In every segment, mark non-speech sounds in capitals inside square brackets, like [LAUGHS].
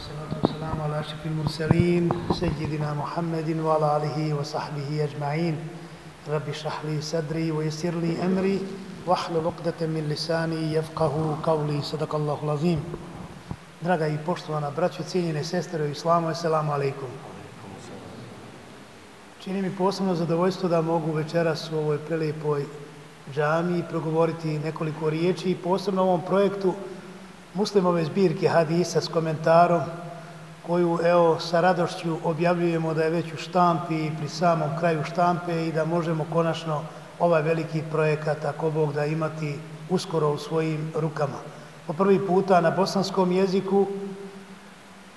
والصلاة والسلام على أشرف المرسلين سيدنا محمد وعلى آله وصحبه أجمعين رب اشرح لي صدري ويسر لي أمري واحلل عقدة من لساني يفقه قولي صدق الله العظيم Draga i poštovana braćo, cijenjene sestre u islamu, assalamu alaikum. Čini mi posebno zadovoljstvo da mogu večeras u ovoj prelijepoj džami progovoriti nekoliko riječi i posebno u ovom projektu muslimove zbirke hadisa s komentarom koju evo sa radošću objavljujemo da je već u štampi i pri samom kraju štampe i da možemo konačno ovaj veliki projekat ako Bog da imati uskoro u svojim rukama. Po prvi puta na bosanskom jeziku,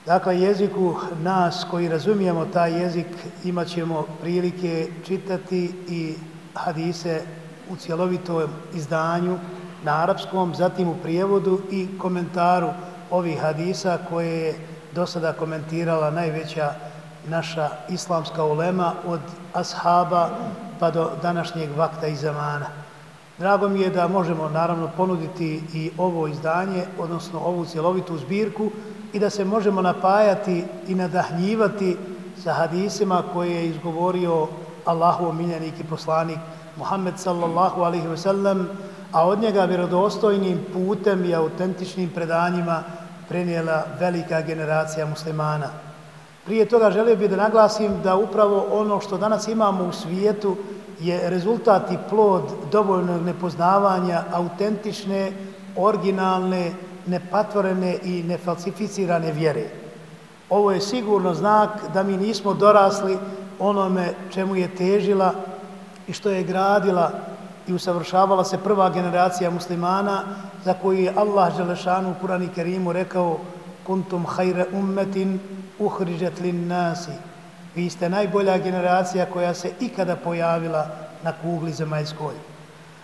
dakle jeziku nas koji razumijemo taj jezik imat ćemo prilike čitati i hadise u cjelovitom izdanju na arapskom, zatim u prijevodu i komentaru ovih hadisa koje je do sada komentirala najveća naša islamska ulema od ashaba pa do današnjeg vakta i zamana. Drago mi je da možemo naravno ponuditi i ovo izdanje, odnosno ovu cjelovitu zbirku i da se možemo napajati i nadahnjivati sa hadisima koje je izgovorio Allahu miljenik i poslanik Muhammed sallallahu alaihi ve sellem, a od njega vjerodostojnim putem i autentičnim predanjima prenijela velika generacija muslimana. Prije toga želio bih da naglasim da upravo ono što danas imamo u svijetu je rezultat i plod dovoljnog nepoznavanja autentične, originalne, nepatvorene i nefalsificirane vjere. Ovo je sigurno znak da mi nismo dorasli onome čemu je težila i što je gradila i usavršavala se prva generacija muslimana za koju je Allah Želešanu u Kurani Kerimu rekao kuntum hajre ummetin uhriđet lin nasi. Vi ste najbolja generacija koja se ikada pojavila na kugli zemaljskoj.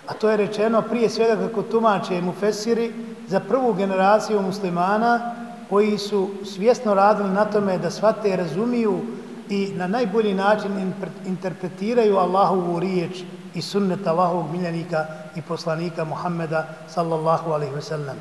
A to je rečeno prije svega kako tumače mu fesiri za prvu generaciju muslimana koji su svjesno radili na tome da shvate razumiju i na najbolji način interpretiraju Allahovu riječ i sunnet Allahovog miljenika i poslanika Muhammeda sallallahu alaihi ve sellem.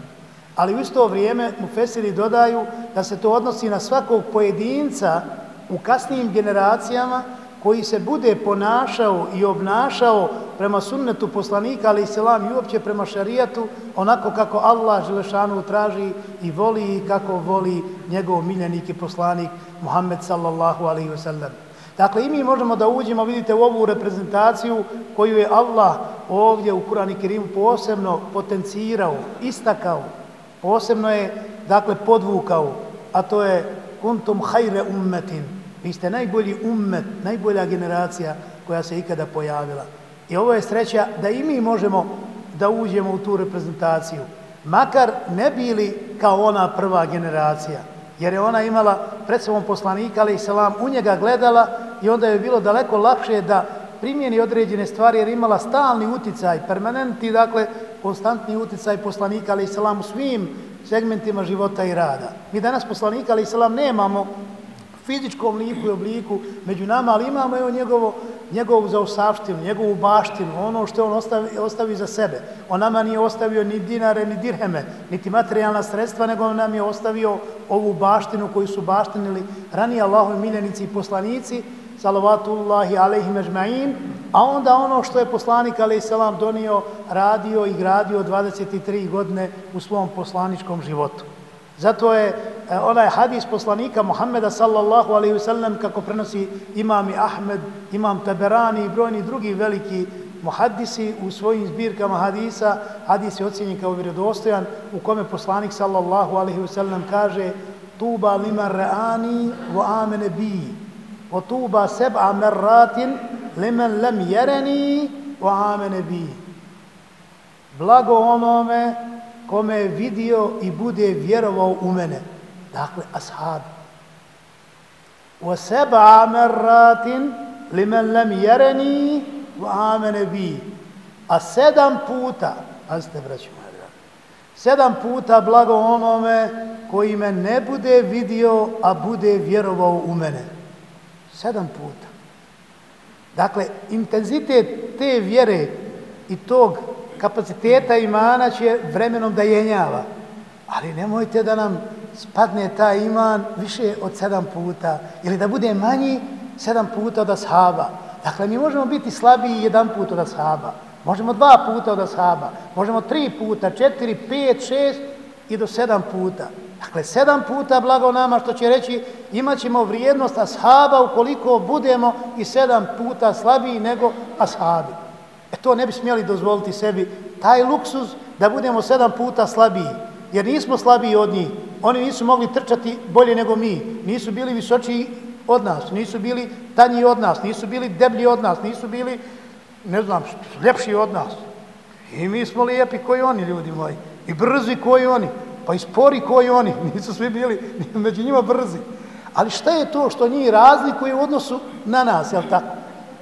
Ali u isto vrijeme mu fesiri dodaju da se to odnosi na svakog pojedinca u kasnijim generacijama koji se bude ponašao i obnašao prema sunnetu poslanika, ali i selam i uopće prema šarijatu, onako kako Allah Želešanu traži i voli i kako voli njegov miljenik i poslanik Muhammed sallallahu alaihi wasallam. Dakle, i mi možemo da uđemo, vidite, u ovu reprezentaciju koju je Allah ovdje u Kurani Kerimu posebno potencirao, istakao, posebno je, dakle, podvukao, a to je kuntum hajre ummetin. Vi ste najbolji ummet, najbolja generacija koja se ikada pojavila. I ovo je sreća da i mi možemo da uđemo u tu reprezentaciju. Makar ne bili kao ona prva generacija, jer je ona imala pred sobom poslanika, ali i selam, u njega gledala i onda je bilo daleko lakše da primjeni određene stvari, jer imala stalni uticaj, permanentni, dakle, konstantni uticaj poslanika, ali i selam, u svim segmentima života i rada. Mi danas poslanika, ali i selam, nemamo fizičkom liku i obliku među nama, ali imamo evo njegovo, njegovu zaostavštinu, njegovu baštinu, ono što on ostavi, ostavi za sebe. On nama nije ostavio ni dinare, ni dirheme, niti materijalna sredstva, nego on nam je ostavio ovu baštinu koju su baštinili ranije Allahovi miljenici i poslanici, salavatullahi alaihi mežma'in, a onda ono što je poslanik alaihi salam donio, radio i gradio 23 godine u svom poslaničkom životu. Zato je e, onaj hadis poslanika Muhammeda sallallahu alaihi wa sallam kako prenosi imam Ahmed, imam Taberani i brojni drugi veliki muhaddisi u svojim zbirkama hadisa, hadis je ocjenjen kao vjerodostojan u kome poslanik sallallahu alaihi wa sallam kaže tuba lima re'ani wa amene bi wa tuba seb'a merratin limen lem jereni wa amene bi. Blago onome kome je vidio i bude vjerovao u mene. Dakle, ashab. Wa seba merratin li men lem jereni wa amene bi. A sedam puta, pazite braću moja sedam puta blago onome koji me ne bude vidio, a bude vjerovao u mene. Sedam puta. Dakle, intenzitet te vjere i tog kapaciteta imana će vremenom da jenjava. Ali nemojte da nam spadne ta iman više od sedam puta ili da bude manji sedam puta od ashaba. Dakle, mi možemo biti slabiji jedan put od ashaba. Možemo dva puta od ashaba. Možemo tri puta, četiri, pet, šest i do sedam puta. Dakle, sedam puta blago nama što će reći imat ćemo vrijednost ashaba ukoliko budemo i sedam puta slabiji nego ashabi. E to ne bi smjeli dozvoliti sebi taj luksuz da budemo sedam puta slabiji. Jer nismo slabiji od njih. Oni nisu mogli trčati bolje nego mi. Nisu bili visočiji od nas. Nisu bili tanji od nas. Nisu bili deblji od nas. Nisu bili, ne znam, ljepši od nas. I mi smo lijepi koji oni, ljudi moji. I brzi koji oni pa i spori koji oni, [LAUGHS] nisu svi bili [LAUGHS] među njima brzi. Ali šta je to što njih razlikuje u odnosu na nas, jel tako?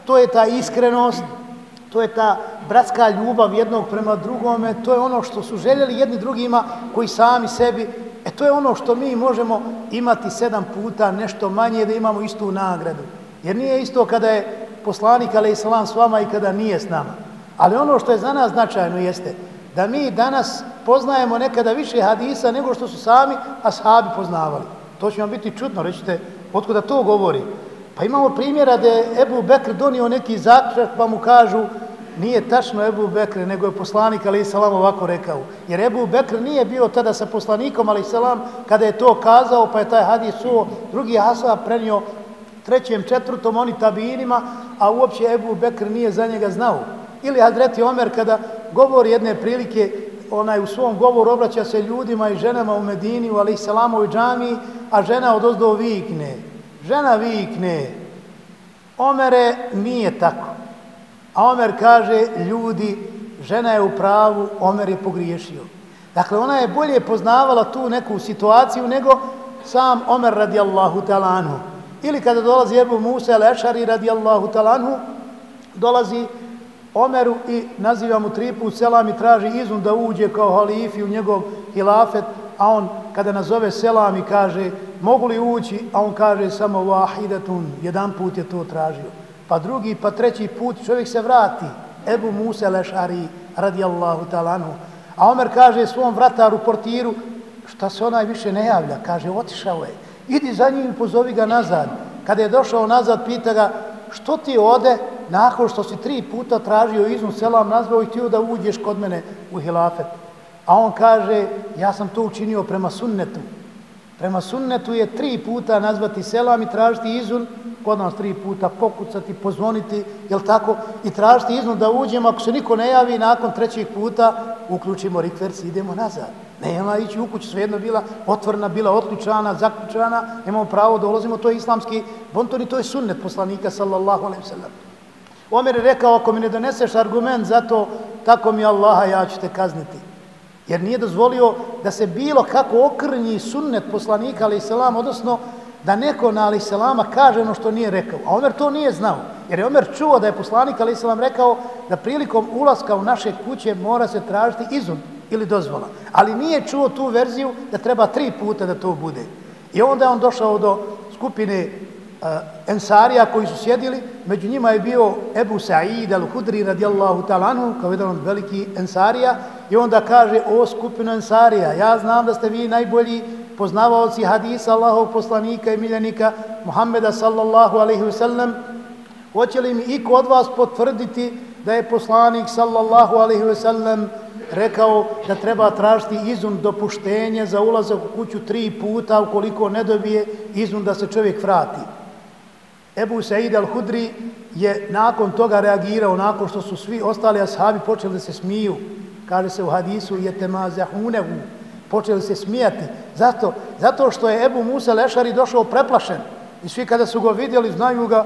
To je ta iskrenost, to je ta bratska ljubav jednog prema drugome, to je ono što su željeli jedni drugima koji sami sebi, e to je ono što mi možemo imati sedam puta nešto manje da imamo istu nagradu. Jer nije isto kada je poslanik, ali islam s vama i kada nije s nama. Ali ono što je za nas značajno jeste da mi danas poznajemo nekada više hadisa nego što su sami ashabi poznavali. To će vam biti čudno, rećete, otkuda to govori? Pa imamo primjera da je Ebu Bekr donio neki zaključak pa mu kažu nije tačno Ebu Bekr, nego je poslanik Ali Salam ovako rekao. Jer Ebu Bekr nije bio tada sa poslanikom Ali Salam kada je to kazao pa je taj hadis suo drugi ashab prenio trećem, četvrtom, oni tabinima, a uopće Ebu Bekr nije za njega znao. Ili Hadreti Omer kada govori jedne prilike, onaj u svom govoru obraća se ljudima i ženama u Medini, u alaih salamovoj džami, a žena od ozdo vikne. Žena vikne. Omere nije tako. A Omer kaže, ljudi, žena je u pravu, Omer je pogriješio. Dakle, ona je bolje poznavala tu neku situaciju nego sam Omer radijallahu talanhu. Ili kada dolazi Ebu Musa el-Ešari radijallahu talanhu, dolazi Omeru i naziva mu tri put selam i traži izun da uđe kao halifi u njegov hilafet, a on kada nazove selam i kaže mogu li ući, a on kaže samo vahidatun, jedan put je to tražio. Pa drugi, pa treći put čovjek se vrati. Ebu Musa lešari radijallahu talanu. A Omer kaže svom vrataru, portiru, šta se onaj više ne javlja? Kaže, otišao je. Idi za njim pozovi ga nazad. Kada je došao nazad, pita ga, što ti ode nakon što si tri puta tražio iznu selam nazvao i htio da uđeš kod mene u hilafet. A on kaže, ja sam to učinio prema sunnetu. Prema sunnetu je tri puta nazvati selam i tražiti izun, kod nas tri puta pokucati, pozvoniti, jel tako, i tražiti izun da uđemo, ako se niko ne javi, nakon trećeg puta uključimo rikvers i idemo nazad. Nema ići u kuću, svejedno bila otvorena, bila otključana, zaključana, imamo pravo da ulazimo, to je islamski bonton i to je sunnet poslanika, sallallahu alaihi sallam. Omer je rekao, ako mi ne doneseš argument za to, tako mi Allaha, ja ću te kazniti. Jer nije dozvolio da se bilo kako okrnji sunnet poslanika, ali selam, odnosno da neko na ali selama kaže ono što nije rekao. A Omer to nije znao. Jer je Omer čuo da je poslanik, ali selam, rekao da prilikom ulaska u naše kuće mora se tražiti izun ili dozvola. Ali nije čuo tu verziju da treba tri puta da to bude. I onda je on došao do skupine uh, ensarija koji su sjedili, među njima je bio Ebu Sa'id al-Hudri radijallahu talanu, kao jedan od veliki ensarija, i onda kaže, o skupinu ensarija, ja znam da ste vi najbolji poznavaoci hadisa Allahov poslanika i miljenika Muhammeda sallallahu alaihi wa sallam, hoće li mi iko od vas potvrditi da je poslanik sallallahu alaihi wa sallam rekao da treba tražiti izun dopuštenje za ulazak u kuću tri puta ukoliko ne dobije izun da se čovjek vrati. Ebu Said al-Hudri je nakon toga reagirao, nakon što su svi ostali ashabi počeli da se smiju, kaže se u hadisu, je temazahunehu, počeli se smijati. Zato, zato što je Ebu Musa Lešari došao preplašen i svi kada su go vidjeli znaju ga,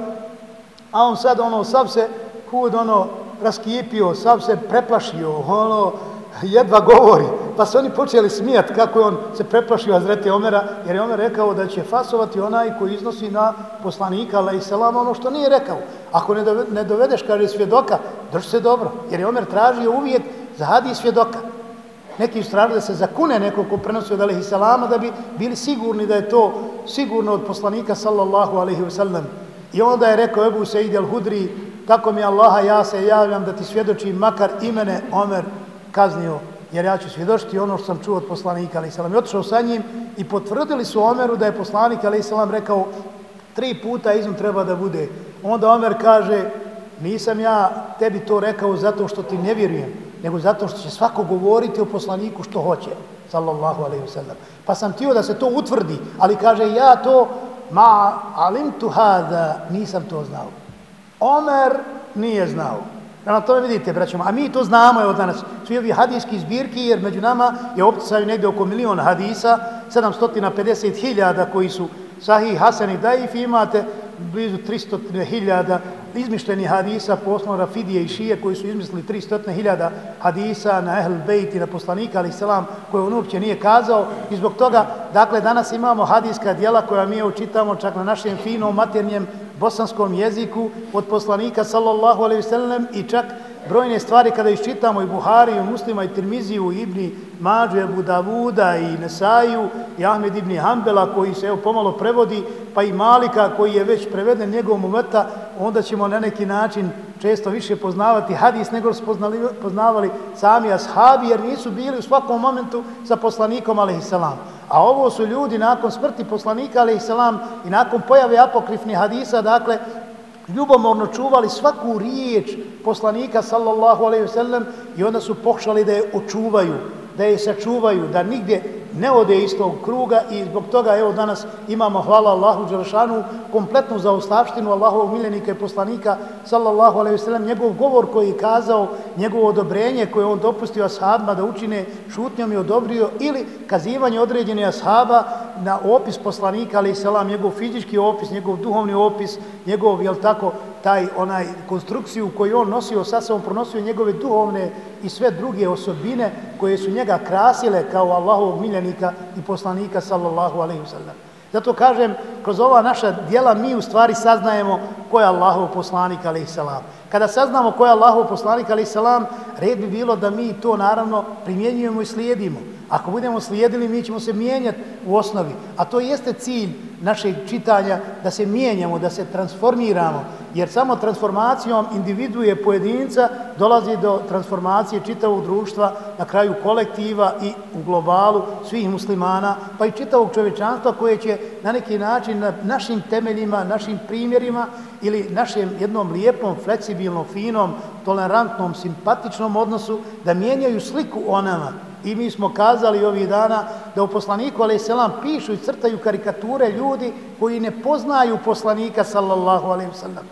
a on sad ono, sav se kud ono raskipio, sav se preplašio, ono, jedva govori. Pa se oni počeli smijati kako je on se preplašio Azreti Omera, jer je Omer rekao da će fasovati onaj koji iznosi na poslanika, ala i selam, ono što nije rekao. Ako ne dovedeš, kaže svjedoka, drži se dobro, jer je Omer tražio uvijek za hadi svjedoka. Neki su da se zakune neko ko prenosi od alaihi salama, da bi bili sigurni da je to sigurno od poslanika, sallallahu alaihi wasallam. I onda je rekao Ebu Sejid al-Hudri, tako mi Allaha, ja se javljam da ti svjedočim makar imene Omer kaznio jer ja ću svjedočiti ono što sam čuo od poslanika, ali salam, i otišao sa njim i potvrdili su Omeru da je poslanik, ali salam, rekao tri puta izum treba da bude. Onda Omer kaže, nisam ja tebi to rekao zato što ti ne vjerujem, nego zato što će svako govoriti o poslaniku što hoće, sallallahu alaihi wasallam. Pa sam tio da se to utvrdi, ali kaže, ja to, ma alim tu hada, nisam to znao. Omer nije znao. Na to vidite, braćom, a mi to znamo evo danas, svi ovi hadijski zbirki, jer među nama je opticaju negdje oko milion hadisa, 750.000 koji su sahih, hasan i daif, imate blizu 300.000 izmišljenih hadisa po osnovu Rafidije i Šije koji su izmislili 300.000 hadisa na Ehl Bejt i na poslanika, ali selam, koje on uopće nije kazao. I zbog toga, dakle, danas imamo hadijska dijela koja mi učitamo čak na našem finom maternjem bosanskom jeziku od poslanika, sallallahu alaihi sallam, i čak brojne stvari kada iščitamo i Buhari, i Muslima, i Tirmiziju, i Ibni Mađu, i Abu Davuda, i Nesaju, i Ahmed Ibni Hanbela, koji se evo pomalo prevodi, pa i Malika, koji je već preveden njegovom umeta, onda ćemo na neki način često više poznavati hadis nego spoznali, poznavali sami ashabi, jer nisu bili u svakom momentu sa poslanikom, alaihissalam. A ovo su ljudi nakon smrti poslanika, alaihissalam, i nakon pojave apokrifnih hadisa, dakle, ljubomorno čuvali svaku riječ poslanika sallallahu alejhi ve sellem i onda su pokušali da je očuvaju, da je sačuvaju, da nigdje ne ode iz tog kruga i zbog toga evo danas imamo hvala Allahu Đelšanu kompletnu zaostavštinu Allahovog miljenika i poslanika sallallahu alaihi wasallam njegov govor koji je kazao njegovo odobrenje koje on dopustio ashabima da učine šutnjom i odobrio ili kazivanje određene ashaba na opis poslanika alaihi salam njegov fizički opis, njegov duhovni opis njegov, jel tako, taj onaj konstrukciju koju on nosio, sa sobom, pronosio njegove duhovne i sve druge osobine koje su njega krasile kao Allahovog miljenika i poslanika sallallahu alaihi wasallam. Zato kažem, kroz ova naša dijela mi u stvari saznajemo ko je Allahov poslanik alaihi salam. Kada saznamo ko je Allahov poslanik alaihi salam, red bi bilo da mi to naravno primjenjujemo i slijedimo. Ako budemo slijedili, mi ćemo se mijenjati u osnovi. A to jeste cilj našeg čitanja, da se mijenjamo, da se transformiramo. Jer samo transformacijom individuje pojedinca dolazi do transformacije čitavog društva, na kraju kolektiva i u globalu svih muslimana, pa i čitavog čovečanstva koje će na neki način na našim temeljima, našim primjerima ili našem jednom lijepom, fleksibilnom, finom, tolerantnom, simpatičnom odnosu da mijenjaju sliku o nama, I mi smo kazali ovih dana da u poslaniku alaih selam pišu i crtaju karikature ljudi koji ne poznaju poslanika sallallahu alaih selam.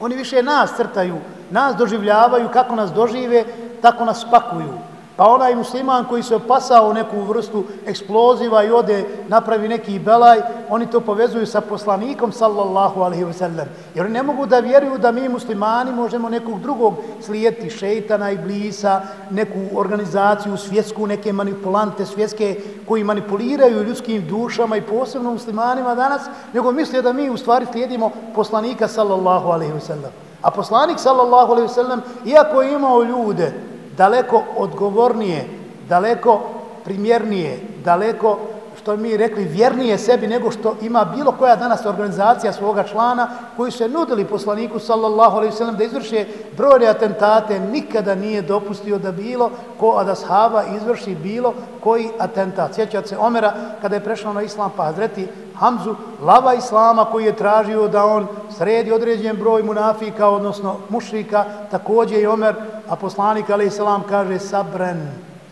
Oni više nas crtaju, nas doživljavaju kako nas dožive, tako nas spakuju. Pa onaj musliman koji se opasao neku vrstu eksploziva i ode napravi neki belaj, oni to povezuju sa poslanikom sallallahu alaihi wasallam. Jer ne mogu da vjeruju da mi muslimani možemo nekog drugog slijeti šeitana i blisa, neku organizaciju svjetsku, neke manipulante svjetske koji manipuliraju ljudskim dušama i posebno muslimanima danas, nego misle da mi u stvari slijedimo poslanika sallallahu alaihi wasallam. A poslanik sallallahu alaihi wasallam, iako je imao ljude daleko odgovornije, daleko primjernije, daleko što mi rekli vjernije sebi nego što ima bilo koja danas organizacija svoga člana koji se nudili poslaniku sallallahu alejhi ve sellem da izvrše brojne atentate. Nikada nije dopustio da bilo ko od ashaba izvrši bilo koji atentat. Sjećate se Omera kada je prešao na islam pa Hazreti Hamzu lava islama koji je tražio da on sredi određen broj munafika odnosno mušrika takođe i Omer a poslanik alejhi kaže sabren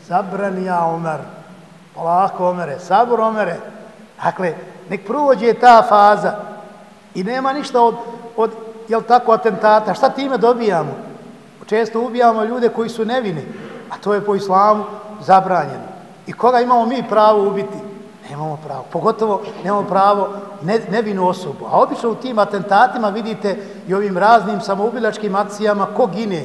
sabren ja Omer Polako, Omere, sabor, Omere. Dakle, nek prođe ta faza i nema ništa od, od jel tako, atentata. Šta time dobijamo? Često ubijamo ljude koji su nevini, a to je po islamu zabranjeno. I koga imamo mi pravo ubiti? Nemamo pravo. Pogotovo nemamo pravo ne, nevinu osobu. A obično u tim atentatima vidite i ovim raznim samoubilačkim akcijama ko gine?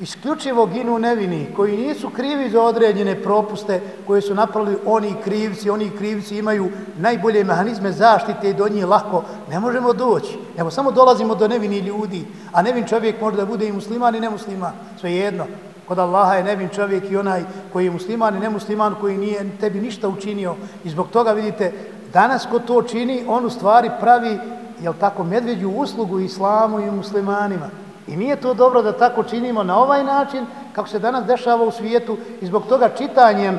Isključivo ginu nevini, koji nisu krivi za određene propuste koje su napravili oni krivci, oni krivci imaju najbolje mehanizme zaštite i do njih lako, ne možemo doći. Nego samo dolazimo do nevini ljudi, a nevin čovjek može da bude i musliman i nemusliman, sve jedno. Kod Allaha je nevin čovjek i onaj koji je musliman i nemusliman koji nije tebi ništa učinio. I zbog toga vidite, danas ko to čini, on u stvari pravi, jel tako, medveđu uslugu islamu i muslimanima. I nije to dobro da tako činimo na ovaj način, kako se danas dešava u svijetu i zbog toga čitanjem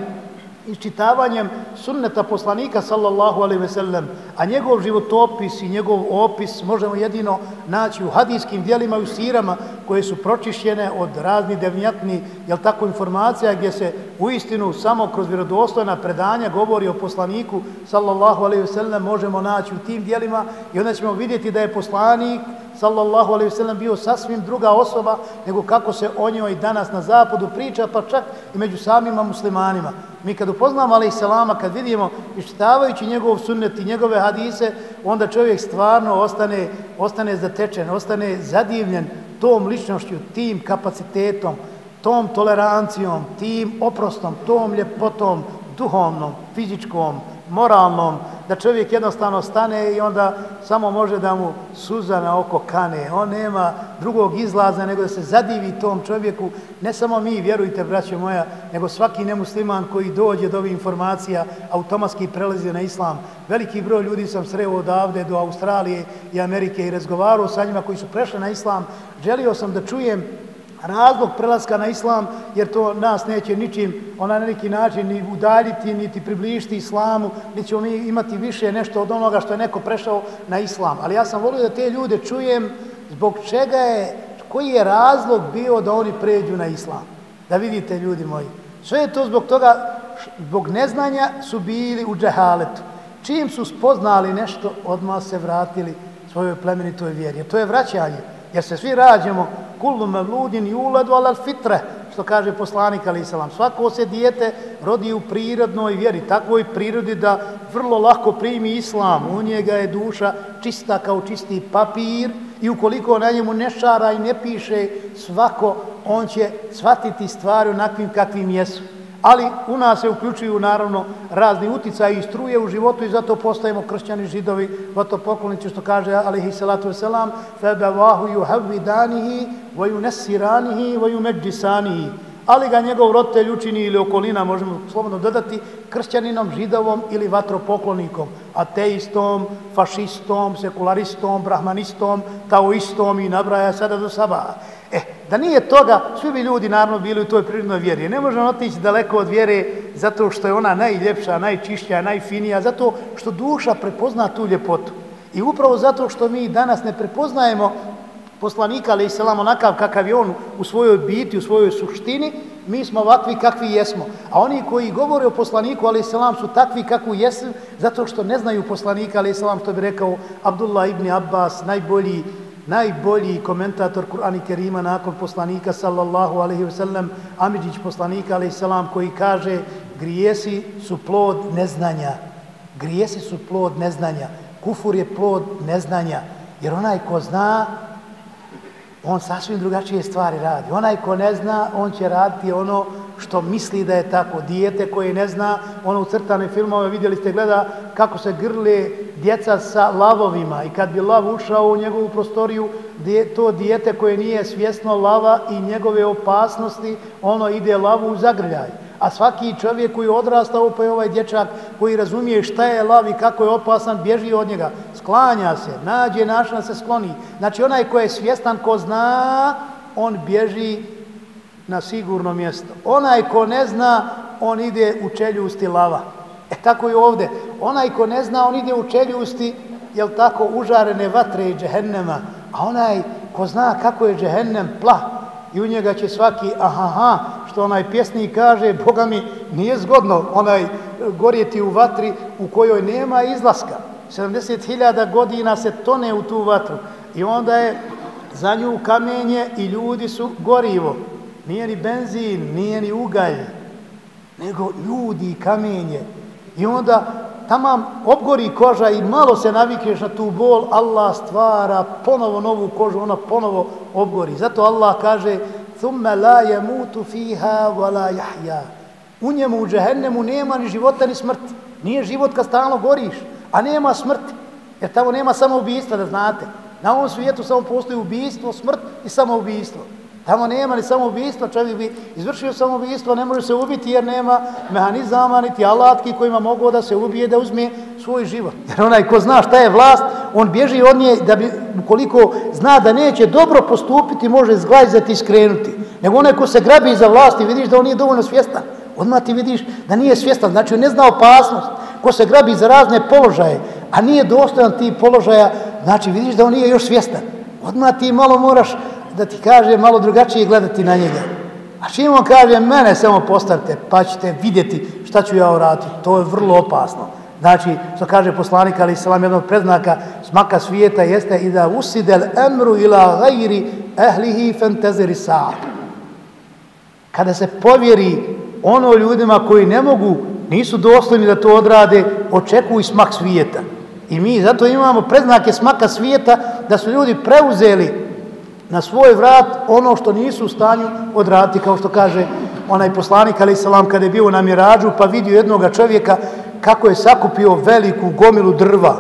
i čitavanjem sunneta poslanika sallallahu alaihi ve sellem, a njegov životopis i njegov opis možemo jedino naći u hadijskim dijelima i u sirama koje su pročišćene od razni devnjatni, jel tako, informacija gdje se u istinu samo kroz vjerodostojna predanja govori o poslaniku sallallahu alaihi ve sellem, možemo naći u tim dijelima i onda ćemo vidjeti da je poslanik sallallahu alaihi wasallam bio sasvim druga osoba nego kako se o njoj danas na zapadu priča, pa čak i među samima muslimanima. Mi kad upoznamo alaihi salama, kad vidimo ištavajući njegov sunnet i njegove hadise, onda čovjek stvarno ostane, ostane zatečen, ostane zadivljen tom ličnošću, tim kapacitetom, tom tolerancijom, tim oprostom, tom ljepotom, duhovnom, fizičkom, moralnom, da čovjek jednostavno stane i onda samo može da mu suza na oko kane. On nema drugog izlaza nego da se zadivi tom čovjeku. Ne samo mi, vjerujte, braće moja, nego svaki nemusliman koji dođe do ovih informacija automatski prelazi na islam. Veliki broj ljudi sam sreo odavde do Australije i Amerike i razgovarao sa njima koji su prešli na islam. Želio sam da čujem razlog prelaska na islam, jer to nas neće ničim ona na neki način ni udaljiti, niti približiti islamu, niti ćemo mi imati više nešto od onoga što je neko prešao na islam. Ali ja sam volio da te ljude čujem zbog čega je, koji je razlog bio da oni pređu na islam. Da vidite, ljudi moji. Sve je to zbog toga, zbog neznanja su bili u džehaletu. Čim su spoznali nešto, odmah se vratili svojoj plemenitoj vjeri. Jer to je vraćanje. Jer se svi rađemo kullu mevludin i uledu alal fitre, što kaže poslanik ali selam. Svako se dijete rodi u prirodnoj vjeri, takvoj prirodi da vrlo lako primi islam. U njega je duša čista kao čisti papir i ukoliko na njemu ne šara i ne piše svako, on će shvatiti stvari onakvim kakvim jesu ali u nas se uključuju naravno razni uticaji i struje u životu i zato postajemo kršćani židovi, vato poklonici što kaže alihi salatu wasalam, febe vahu juhavvi danihi, voju nesiranihi, voju međisanihi. Ali ga njegov roditelj učini ili okolina, možemo slobodno dodati, kršćaninom, židovom ili vatropoklonikom, ateistom, fašistom, sekularistom, brahmanistom, taoistom i nabraja sada do sabaha. E, eh, da nije toga, svi bi ljudi naravno bili u toj prirodnoj vjeri. Ne možemo otići daleko od vjere zato što je ona najljepša, najčišća, najfinija, zato što duša prepozna tu ljepotu. I upravo zato što mi danas ne prepoznajemo poslanika, ali i selam onakav kakav je on u svojoj biti, u svojoj suštini, mi smo ovakvi kakvi jesmo. A oni koji govore o poslaniku, ali i selam, su takvi kakvi jesu, zato što ne znaju poslanika, ali i selam, što bi rekao Abdullah ibn Abbas, najbolji najbolji komentator Kur'ana Kerima nakon poslanika sallallahu alaihi ve sellem, Amidžić poslanika alaihi salam koji kaže grijesi su plod neznanja. Grijesi su plod neznanja. Kufur je plod neznanja. Jer onaj ko zna, on sasvim drugačije stvari radi. Onaj ko ne zna, on će raditi ono što misli da je tako. Dijete koje ne zna, ono u crtane filmove vidjeli ste gleda kako se grle djeca sa lavovima i kad bi lav ušao u njegovu prostoriju, to dijete koje nije svjesno lava i njegove opasnosti, ono ide lavu u zagrljaj. A svaki čovjek koji odrasta, pa je ovaj dječak koji razumije šta je lav i kako je opasan, bježi od njega, sklanja se, nađe našna se skloni. Znači onaj ko je svjestan, ko zna, on bježi na sigurno mjesto. Onaj ko ne zna, on ide u čeljusti lava. E tako i ovdje. Onaj ko ne zna, on ide u čeljusti, jel tako, užarene vatre i džehennema. A onaj ko zna kako je džehennem pla i u njega će svaki ahaha, što onaj pjesnik kaže, Boga mi nije zgodno onaj gorjeti u vatri u kojoj nema izlaska. 70.000 godina se tone u tu vatru i onda je za nju kamenje i ljudi su gorivo Nije ni benzin, nije ni ugalj, nego ljudi i kamenje. I onda tamam obgori koža i malo se navikneš na tu bol, Allah stvara ponovo novu kožu, ona ponovo obgori. Zato Allah kaže ثُمَّ لَا يَمُوتُ فِيهَا وَلَا يَحْيَا U njemu, u džehennemu, nema ni života ni smrti. Nije život kad stalno goriš, a nema smrti. Jer tamo nema samoubistva, da znate. Na ovom svijetu samo postoji ubijstvo, smrt i samoubistvo. Tamo nema ni samoubistva, čovjek bi izvršio samoubistvo, ne može se ubiti jer nema mehanizama niti alatki kojima mogu da se ubije da uzme svoj život. [LAUGHS] Jer onaj ko zna šta je vlast, on bježi od nje da bi, ukoliko zna da neće dobro postupiti, može zglajzati i skrenuti. Nego onaj ko se grabi za vlast i vidiš da on nije dovoljno svjestan. Odmah ti vidiš da nije svjestan, znači on ne zna opasnost. Ko se grabi za razne položaje, a nije dostojan ti položaja, znači vidiš da on nije još svjestan. Odmah ti malo moraš da ti kaže malo drugačije gledati na njega. A čim on kaže, mene samo postavite, pa ćete vidjeti šta ću ja uraditi. To je vrlo opasno. Znači, što kaže poslanik, ali salam jednog predznaka, smaka svijeta jeste i da usidel emru ila gajri ehlihi fentezeri sa'ad. Kada se povjeri ono ljudima koji ne mogu, nisu dostojni da to odrade, očekuju smak svijeta. I mi zato imamo predznake smaka svijeta da su ljudi preuzeli na svoj vrat ono što nisu u stanju odraditi, kao što kaže onaj poslanik, ali salam, kada je bio na mirađu, pa vidio jednog čovjeka kako je sakupio veliku gomilu drva,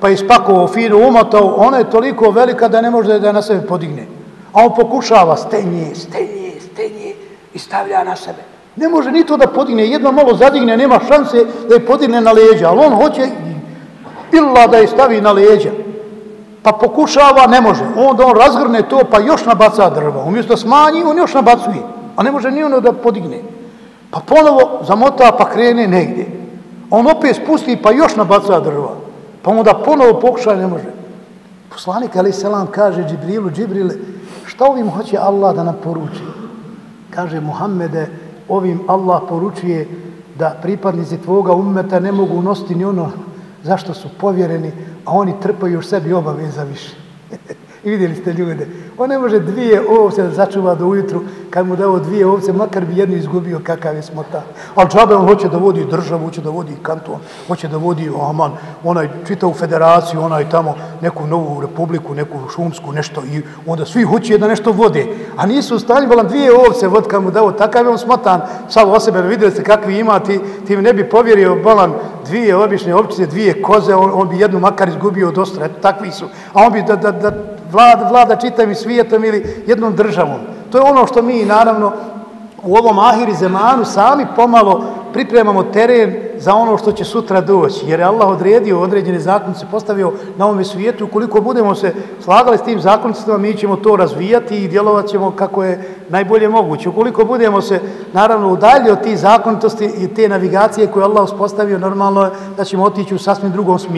pa je ispakovao fino umotao, ona je toliko velika da ne može da je na sebe podigne. A on pokušava stenje, stenje, stenje i stavlja na sebe. Ne može ni to da podigne, jedno malo zadigne, nema šanse da je podigne na leđa, ali on hoće illa da je stavi na leđa. Pa pokušava, ne može. Onda on razgrne to, pa još nabaca drva. Umjesto da smanji, on još nabacuje. A ne može ni ono da podigne. Pa ponovo zamota, pa krene negdje. On opet spusti, pa još nabaca drva. Pa onda ponovo pokuša, ne može. Poslanik, ali selam, kaže Džibrilu, Džibrile, šta ovim hoće Allah da nam poruči? Kaže Muhammede, ovim Allah poručuje da pripadnici tvoga ummeta ne mogu nositi ni ono zašto su povjereni, a oni trpaju još sebi obaveza više. [LAUGHS] I vidjeli ste ljude. On ne može dvije ovce da začuva do ujutru, kad mu dao dvije ovce, makar bi jednu izgubio kakav je smota. Ali džabe on hoće da vodi državu, hoće da vodi kanton, hoće da vodi aman, onaj čitavu federaciju, onaj tamo neku novu republiku, neku šumsku, nešto. I onda svi hoće da nešto vode. A nisu u stanju, volam dvije ovce vod kad mu dao, takav je on smotan. Sad o sebe vidjeli ste kakvi ima, ti, ti ne bi povjerio, bolam, dvije obične ovčice, dvije koze, on, on bi jednu makar izgubio od ostra. Takvi su. A on bi da, da, da vlada, vlada čitavim svijetom ili jednom državom. To je ono što mi, naravno, u ovom ahiri zemanu sami pomalo pripremamo teren za ono što će sutra doći. Jer je Allah odredio određene zakonice, postavio na ovom svijetu. Ukoliko budemo se slagali s tim zakonicima, mi ćemo to razvijati i djelovat ćemo kako je najbolje moguće. Ukoliko budemo se, naravno, udalji od tih zakonitosti i te navigacije koje Allah uspostavio, normalno je da ćemo otići u sasvim drugom smjeru.